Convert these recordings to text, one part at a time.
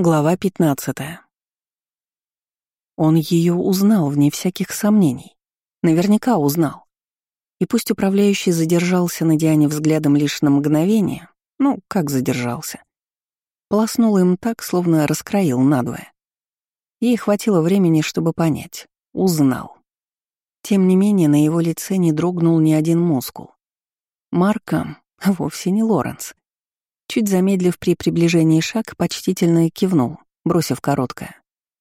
Глава 15. Он ее узнал, вне всяких сомнений. Наверняка узнал. И пусть управляющий задержался на Диане взглядом лишь на мгновение, ну, как задержался, полоснул им так, словно раскроил надвое. Ей хватило времени, чтобы понять. Узнал. Тем не менее, на его лице не дрогнул ни один мускул. Марка, вовсе не Лоренс, Чуть замедлив при приближении шаг, почтительно кивнул, бросив короткое.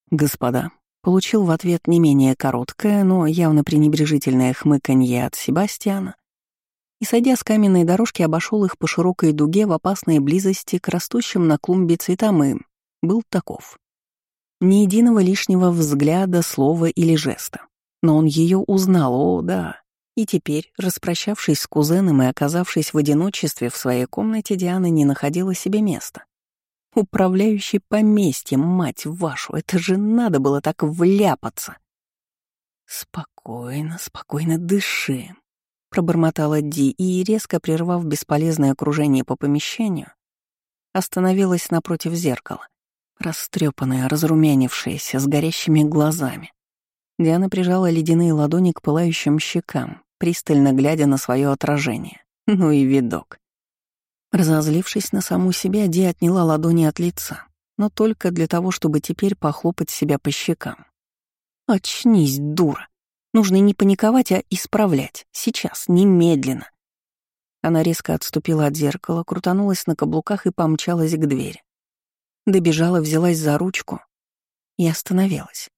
«Господа». Получил в ответ не менее короткое, но явно пренебрежительное хмыканье от Себастьяна и, сойдя с каменной дорожки, обошел их по широкой дуге в опасной близости к растущим на клумбе цветам и был таков. Ни единого лишнего взгляда, слова или жеста. Но он ее узнал, о, да, и теперь, распрощавшись с кузеном и оказавшись в одиночестве в своей комнате, Диана не находила себе места. Управляющий поместьем, мать вашу, это же надо было так вляпаться. «Спокойно, спокойно дыши», — пробормотала Ди и, резко прервав бесполезное окружение по помещению, остановилась напротив зеркала, растрепанная, разрумянившаяся, с горящими глазами. Диана прижала ледяные ладони к пылающим щекам, пристально глядя на свое отражение. Ну и видок. Разозлившись на саму себя, Ди отняла ладони от лица, но только для того, чтобы теперь похлопать себя по щекам. «Очнись, дура! Нужно не паниковать, а исправлять. Сейчас, немедленно!» Она резко отступила от зеркала, крутанулась на каблуках и помчалась к двери. Добежала, взялась за ручку и остановилась.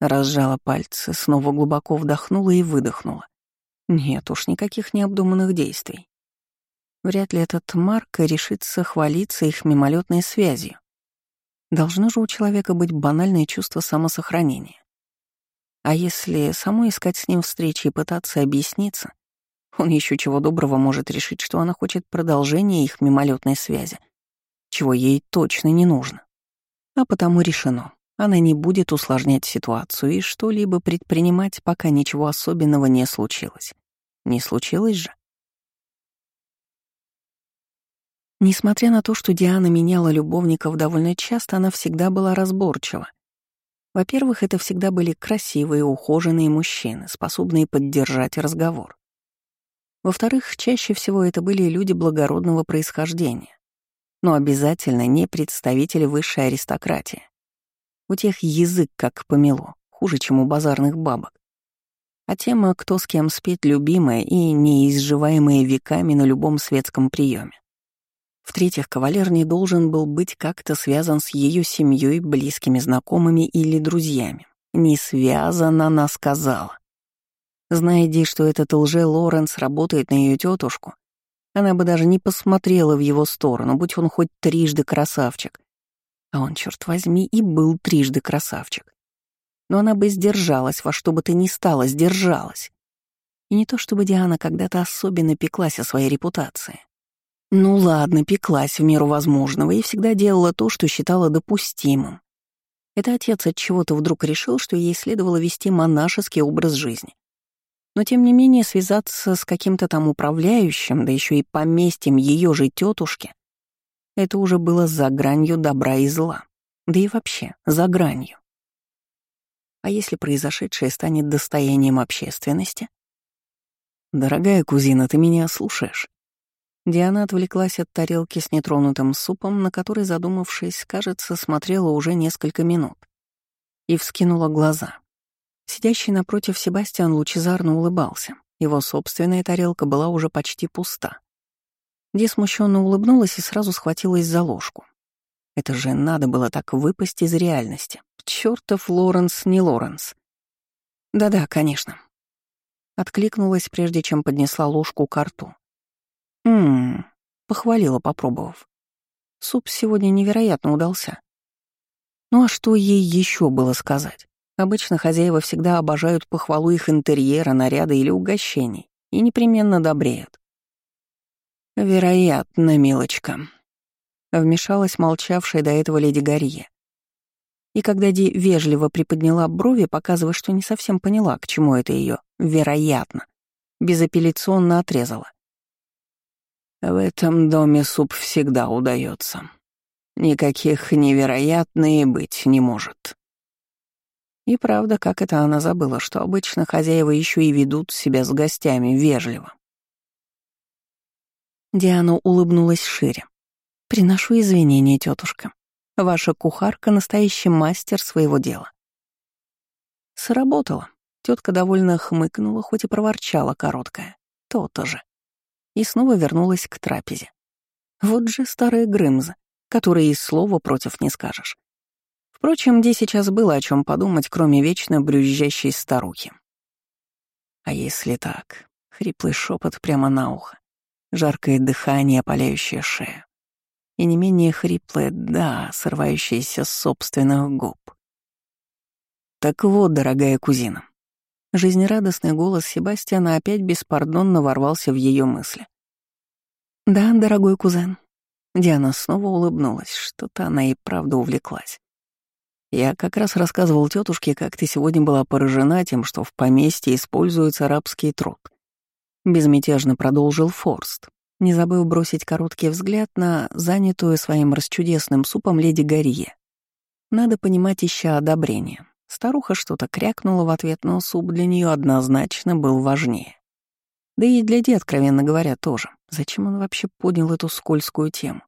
Разжала пальцы, снова глубоко вдохнула и выдохнула. Нет уж, никаких необдуманных действий. Вряд ли этот Марк решится хвалиться их мимолетной связью. Должно же у человека быть банальное чувство самосохранения. А если самой искать с ним встречи и пытаться объясниться, он еще чего доброго может решить, что она хочет продолжения их мимолетной связи, чего ей точно не нужно. А потому решено. Она не будет усложнять ситуацию и что-либо предпринимать, пока ничего особенного не случилось. Не случилось же? Несмотря на то, что Диана меняла любовников довольно часто, она всегда была разборчива. Во-первых, это всегда были красивые, ухоженные мужчины, способные поддержать разговор. Во-вторых, чаще всего это были люди благородного происхождения, но обязательно не представители высшей аристократии. У тех язык как помело, хуже, чем у базарных бабок. А тема «Кто с кем спит» любимая и неизживаемая веками на любом светском приеме. В-третьих, кавалер не должен был быть как-то связан с ее семьей, близкими знакомыми или друзьями. Не связан, она сказала. Зная Ди, что этот лже Лоренс работает на ее тетушку, она бы даже не посмотрела в его сторону, будь он хоть трижды красавчик. А он, черт возьми, и был трижды красавчик. Но она бы сдержалась, во что бы то ни стало, сдержалась. И не то чтобы Диана когда-то особенно пеклась о своей репутации. Ну ладно, пеклась в меру возможного и всегда делала то, что считала допустимым. Это отец от чего-то вдруг решил, что ей следовало вести монашеский образ жизни. Но тем не менее связаться с каким-то там управляющим, да еще и поместьем ее же тетушки, это уже было за гранью добра и зла. Да и вообще, за гранью. А если произошедшее станет достоянием общественности? «Дорогая кузина, ты меня слушаешь?» Диана отвлеклась от тарелки с нетронутым супом, на который, задумавшись, кажется, смотрела уже несколько минут. И вскинула глаза. Сидящий напротив Себастьян лучезарно улыбался. Его собственная тарелка была уже почти пуста. Ди смущенно улыбнулась и сразу схватилась за ложку. Это же надо было так выпасть из реальности. Чёртов Лоренс не Лоренс. Да-да, конечно. Откликнулась, прежде чем поднесла ложку к рту. Ммм, похвалила, попробовав. Суп сегодня невероятно удался. Ну а что ей еще было сказать? Обычно хозяева всегда обожают похвалу их интерьера, наряда или угощений и непременно добреют. «Вероятно, милочка», — вмешалась молчавшая до этого леди Гарье. И когда Ди вежливо приподняла брови, показывая, что не совсем поняла, к чему это ее, вероятно, безапелляционно отрезала. «В этом доме суп всегда удается. Никаких невероятных быть не может. И правда, как это она забыла, что обычно хозяева еще и ведут себя с гостями вежливо. Диана улыбнулась шире. «Приношу извинения, тетушка. Ваша кухарка — настоящий мастер своего дела». Сработало. Тетка довольно хмыкнула, хоть и проворчала короткая. То-то же. И снова вернулась к трапезе. Вот же старая Грымза, которые и слова против не скажешь. Впрочем, где сейчас было о чем подумать, кроме вечно брюзжащей старухи. А если так? Хриплый шепот прямо на ухо, жаркое дыхание, опаляющее шею. И не менее хриплое «да», срывающееся с собственных губ. Так вот, дорогая кузина. Жизнерадостный голос Себастьяна опять беспардонно ворвался в ее мысли. «Да, дорогой кузен». Диана снова улыбнулась, что-то она и правда увлеклась. Я как раз рассказывал тетушке, как ты сегодня была поражена тем, что в поместье используется арабский труд. Безмятежно продолжил Форст, не забыв бросить короткий взгляд на занятую своим расчудесным супом леди Гарье. Надо понимать, ища одобрение. Старуха что-то крякнула в ответ, но суп для нее однозначно был важнее. Да и для Ди, откровенно говоря, тоже. Зачем он вообще поднял эту скользкую тему?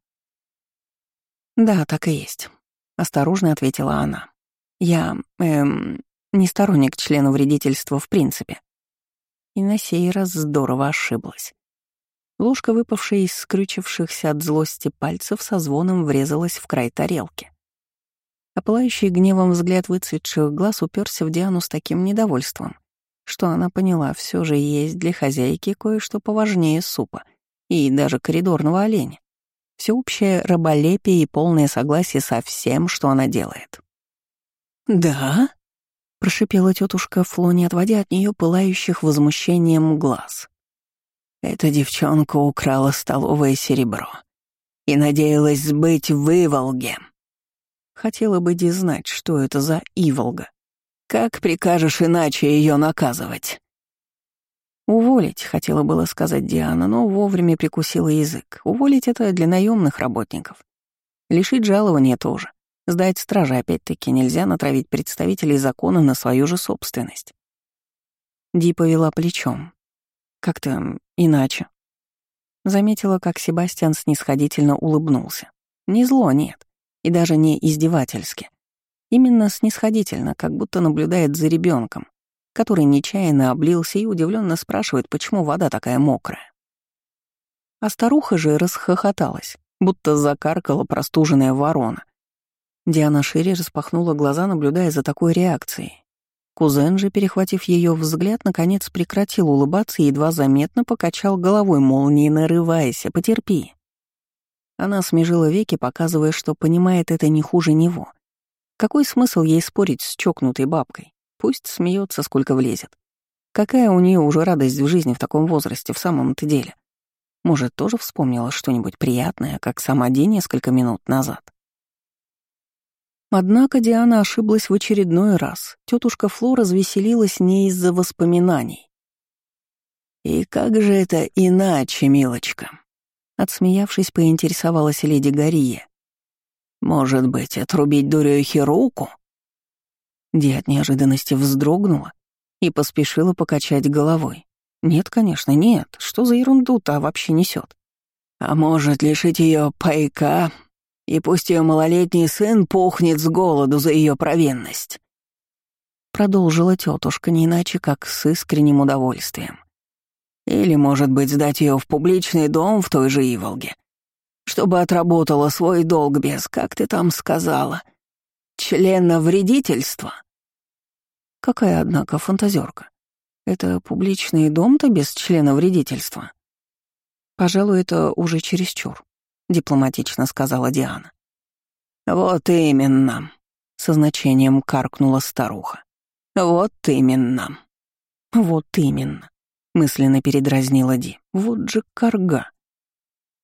«Да, так и есть. — осторожно ответила она. «Я, эм, не сторонник члена вредительства в принципе». И на сей раз здорово ошиблась. Ложка, выпавшая из скрючившихся от злости пальцев, со звоном врезалась в край тарелки. А гневом взгляд выцветших глаз уперся в Диану с таким недовольством, что она поняла, все же есть для хозяйки кое-что поважнее супа и даже коридорного оленя всеобщее раболепие и полное согласие со всем, что она делает. «Да?» — прошипела тетушка Фло, не отводя от нее пылающих возмущением глаз. «Эта девчонка украла столовое серебро и надеялась сбыть в Иволге. Хотела бы Ди знать, что это за Иволга. Как прикажешь иначе ее наказывать?» «Уволить», — хотела было сказать Диана, но вовремя прикусила язык. «Уволить — это для наемных работников. Лишить жалования тоже. Сдать стражи опять-таки нельзя натравить представителей закона на свою же собственность». Ди повела плечом. Как-то иначе. Заметила, как Себастьян снисходительно улыбнулся. Не зло, нет. И даже не издевательски. Именно снисходительно, как будто наблюдает за ребенком, который нечаянно облился и удивленно спрашивает, почему вода такая мокрая. А старуха же расхохоталась, будто закаркала простуженная ворона. Диана шире распахнула глаза, наблюдая за такой реакцией. Кузен же, перехватив ее взгляд, наконец прекратил улыбаться и едва заметно покачал головой, мол, не нарывайся, потерпи. Она смежила веки, показывая, что понимает это не хуже него. Какой смысл ей спорить с чокнутой бабкой? Пусть смеется, сколько влезет. Какая у нее уже радость в жизни в таком возрасте в самом-то деле? Может, тоже вспомнила что-нибудь приятное, как сама день несколько минут назад? Однако Диана ошиблась в очередной раз. Тетушка Флора развеселилась не из-за воспоминаний. «И как же это иначе, милочка?» Отсмеявшись, поинтересовалась леди Гария. «Может быть, отрубить дурехе руку?» Ди от неожиданности вздрогнула и поспешила покачать головой. Нет, конечно, нет. Что за ерунду-то вообще несет? А может, лишить ее пайка, и пусть ее малолетний сын пухнет с голоду за ее провинность. Продолжила тетушка не иначе, как с искренним удовольствием. Или, может быть, сдать ее в публичный дом в той же Иволге, чтобы отработала свой долг без, как ты там сказала, члена вредительства. Какая, однако, фантазерка. Это публичный дом-то без члена вредительства? Пожалуй, это уже чересчур, дипломатично сказала Диана. Вот именно, со значением каркнула старуха. Вот именно. Вот именно, мысленно передразнила Ди. Вот же карга.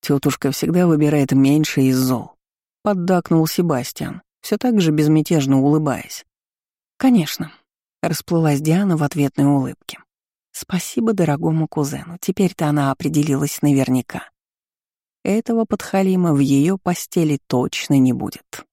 Тетушка всегда выбирает меньше из зол. Поддакнул Себастьян, все так же безмятежно улыбаясь. Конечно, Расплылась Диана в ответной улыбке. Спасибо дорогому кузену, теперь-то она определилась наверняка. Этого подхалима в ее постели точно не будет.